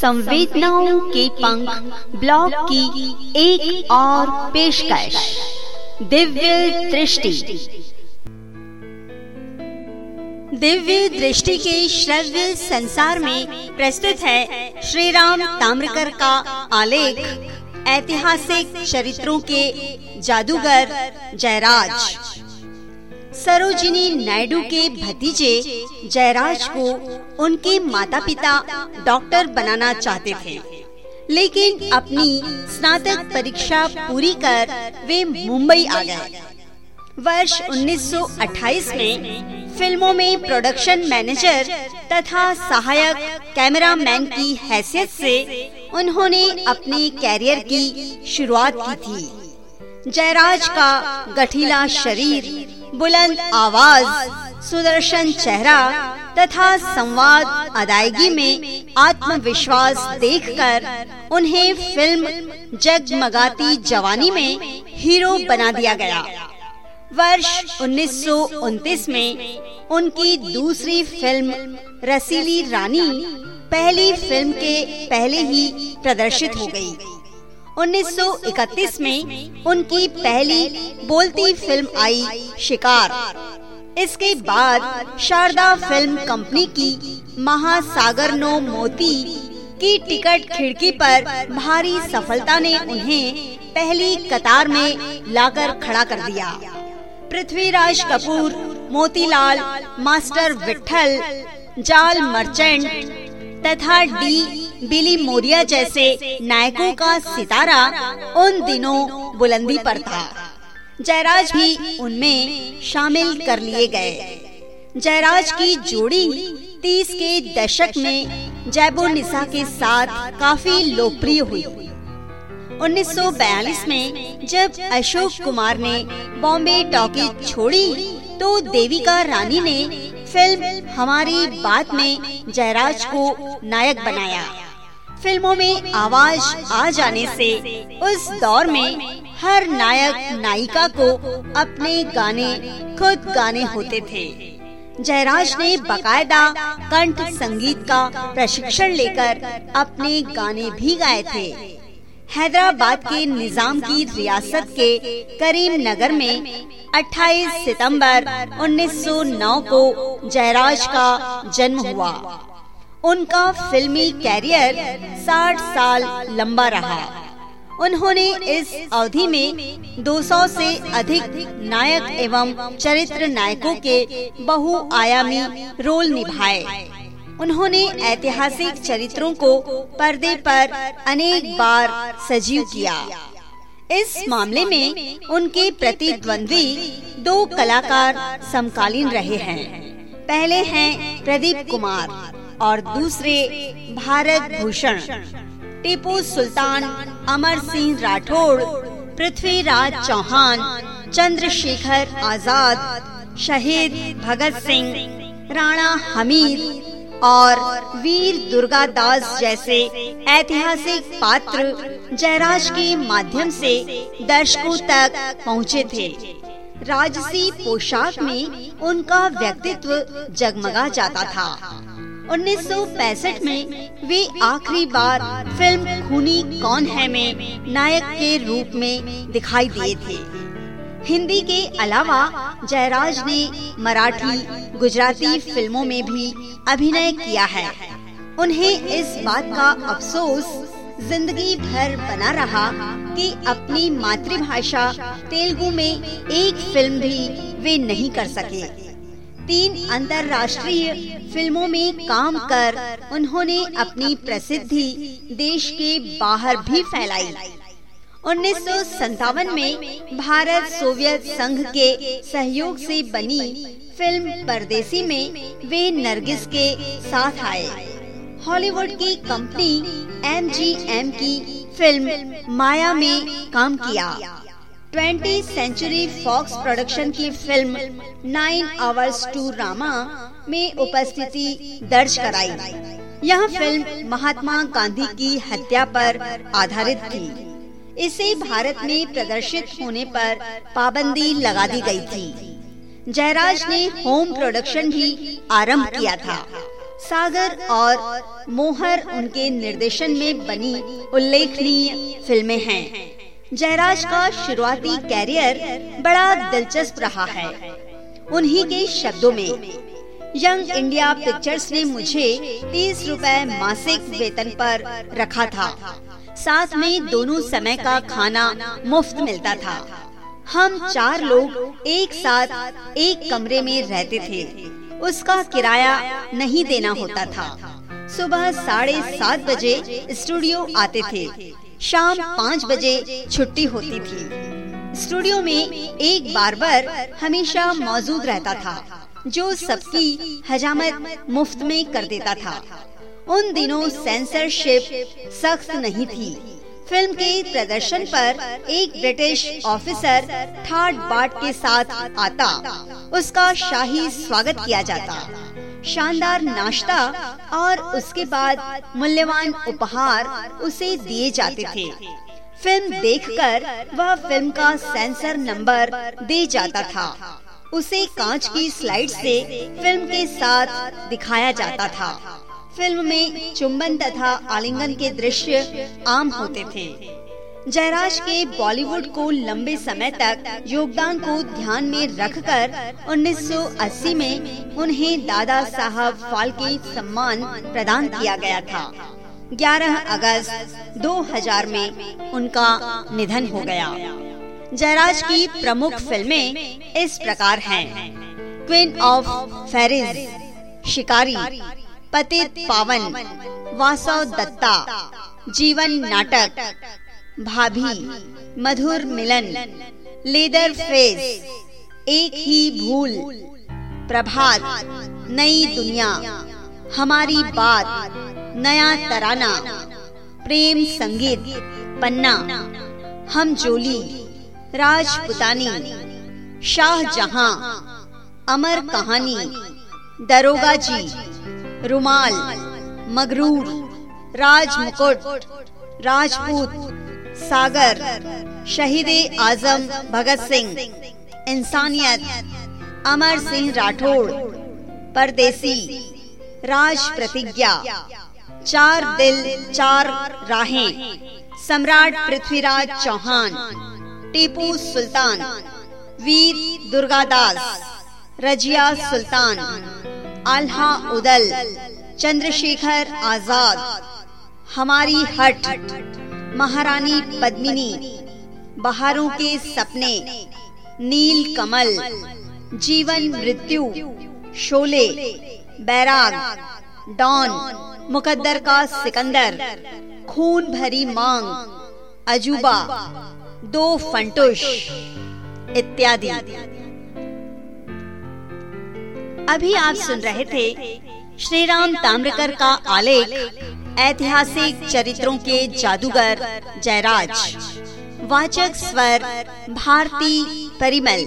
संवेदनाओं के पंख ब्लॉग की एक और पेशकश। दिव्य दृष्टि। दिव्य दृष्टि के श्रव्य संसार में प्रस्तुत है श्री राम ताम्रकर का आलेख, ऐतिहासिक चरित्रों के जादूगर जयराज। सरोजिनी नायडू के भतीजे जयराज को उनके माता पिता डॉक्टर बनाना चाहते थे। लेकिन अपनी स्नातक परीक्षा पूरी कर वे मुंबई आ गए। वर्ष 1928 में फ़िल्मों में प्रोडक्शन मैनेजर तथा सहायक कैमरामैन की हैसियत से उन्होंने अपने कैरियर की शुरुआत की थी। जयराज का गठीला शरीर बुलंद आवाज़, सुदर्शन चेहरा तथा संवाद अदायगी में आत्मविश्वास देखकर उन्हें फ़िल्म जगमगाती जवानी में हीरो बना दिया गया वर्ष उन्नीस सौ उनतीस में उनकी दूसरी फ़िल्म रसीली रानी पहली फ़िल्म के पहले ही प्रदर्शित हो गई। 1931 में उनकी पहली बोलती फ़िल्म आई शिकार। इसके बाद शारदा फ़िल्म कंपनी की महासागर नो मोती की टिकट खिड़की पर भारी सफलता ने उन्हें पहली कतार में लाकर खड़ा कर दिया। पृथ्वीराज कपूर, मोतीलाल, मास्टर विठल जाल मर्चेंट तथा डी, बिली मोरिया जैसे नायकों का सितारा उन दिनों बुलंदी पर था। जयराज भी उनमें शामिल कर लिए गए। जयराज की जोड़ी तीस के दशक में जयबो निशा के साथ काफ़ी लोकप्रिय हुई। 1942 में जब अशोक कुमार ने बॉम्बे टॉकी छोड़ी तो देविका रानी ने फ़िल्म हमारी बात में जयराज को नायक बनाया। फ़िल्मों में आवाज़ आ जाने से उस दौर में हर नायक नायिका को अपने गाने खुद गाने होते थे। जयराज ने बकायदा कंठ संगीत का प्रशिक्षण लेकर अपने गाने भी गाए थे। हैदराबाद के निज़ाम की रियासत के करीम नगर में 28 सितंबर 1909 को जयराज का जन्म हुआ। उनका फिल्मी कैरियर 60 साल लंबा रहा। उन्होंने इस अवधि में 200 से अधिक नायक एवं चरित्र नायकों के बहुआयामी रोल निभाए। उन्होंने ऐतिहासिक चरित्रों को पर्दे पर अनेक बार सजीव किया। इस मामले में उनके प्रतिद्वंद्वी दो कलाकार समकालीन रहे हैं। पहले हैं प्रदीप कुमार और दूसरे भारत भूषण। टीपू सुल्तान, अमर सिंह राठौड़ पृथ्वीराज चौहान, चंद्रशेखर आज़ाद, शहीद भगत सिंह, राणा हमीद और वीर दुर्गा दास जैसे ऐतिहासिक पात्र जयराज के माध्यम से दर्शकों तक पहुँचे थे। राजसी पोशाक में उनका व्यक्तित्व जगमगा जाता था। 1965 में वे आखिरी बार फ़िल्म खूनी कौन है में नायक के रूप में दिखाई दिए थे। हिंदी के अलावा जयराज ने मराठी, गुजराती फ़िल्मों में भी अभिनय किया है। उन्हें इस बात का अफसोस ज़िंदगी भर बना रहा कि अपनी मातृभाषा तेलुगु में एक फ़िल्म भी वे नहीं कर सके। तीन अंतर्राष्ट्रीय फ़िल्मों में काम कर उन्होंने अपनी प्रसिद्धि देश के बाहर भी फैलाई। उन्नीस सौ सत्तावन में भारत सोवियत संघ के सहयोग से बनी फ़िल्म परदेसी में वे नरगिस के साथ आए। हॉलीवुड की कंपनी एमजीएम की फ़िल्म माया में काम किया। ट्वेंटी सेंचुरी फॉक्स प्रोडक्शन की film nine hours to Rama में उपस्थिति दर्ज कराई। यह फ़िल्म महात्मा गांधी की हत्या पर आधारित थी। इसे भारत में प्रदर्शित होने पर पाबंदी लगा दी गई थी। जयराज ने होम प्रोडक्शन भी आरंभ किया था। सागर और मोहर उनके निर्देशन में बनी उल्लेखनीय फ़िल्में हैं। जयराज का शुरुआती कैरियर बड़ा दिलचस्प रहा है। उन्हीं के शब्दों में, यंग इंडिया पिक्चर्स ने मुझे तीस रुपए मासिक वेतन पर रखा था। साथ में दोनों समय का खाना मुफ़्त मिलता था। हम चार लोग एक साथ एक कमरे में रहते थे। उसका किराया नहीं देना होता था। सुबह साढ़े सात बजे स्टूडियो आते थे। शाम पाँच बजे छुट्टी होती थी। स्टूडियो में एक बार्बर हमेशा मौजूद रहता था, जो सबकी हजामत मुफ़्त में कर देता था। उन दिनों सेंसरशिप सख्त नहीं थी। फ़िल्म के प्रदर्शन पर एक ब्रिटिश ऑफिसर थर्ड बाट के साथ आता। उसका शाही स्वागत किया जाता। शानदार नाश्ता और उसके बाद मूल्यवान उपहार उसे दिए जाते थे। फ़िल्म देखकर वह फ़िल्म का सेंसर नंबर दे जाता था। उसे कांच की स्लाइड से फ़िल्म के साथ दिखाया जाता था। फ़िल्म में चुंबन तथा आलिंगन के दृश्य आम होते थे। जयराज के बॉलीवुड को लंबे समय तक योगदान को ध्यान में रखकर 1980 में उन्हें दादा साहब फाल्के सम्मान प्रदान किया गया था। 11 अगस्त 2000 में उनका निधन हो गया। जयराज की प्रमुख फ़िल्में इस प्रकार हैं। क्वीन ऑफ़ फेरिस शिकारी। पतित पावन, वासव दत्ता, जीवन नाटक, भाभी, मधुर मिलन लेदर फेस एक ही भूल, प्रभात, नई दुनिया, हमारी बात, नया तराना, प्रेम संगीत, पन्ना, हम जोली, राजपुतानी, शाहजहां, अमर कहानी, दरोगा जी। रुमाल, मगरूर राज मुकुट राजपूत, सागर, शहीद आज़म भगत सिंह, इंसानियत, अमर सिंह राठौड़ परदेसी, राज प्रतिज्ञा, चार दिल, चार राहें, सम्राट पृथ्वीराज चौहान, टीपू सुल्तान, वीर दुर्गादास, रजिया सुल्तान आल्हा उदल, चंद्रशेखर आज़ाद, हमारी हट, महारानी पद्मिनी, बहारों के सपने, नील कमल, जीवन मृत्यु, शोले, बैराग, डॉन, मुकद्दर का सिकंदर, खून भरी मांग, अजूबा, दो फंटुश, इत्यादि। अभी आप सुन रहे थे श्री राम ताम्रकर का आलेख, ऐतिहासिक चरित्रों के जादूगर, जयराज। वाचक स्वर, भारती परिमल।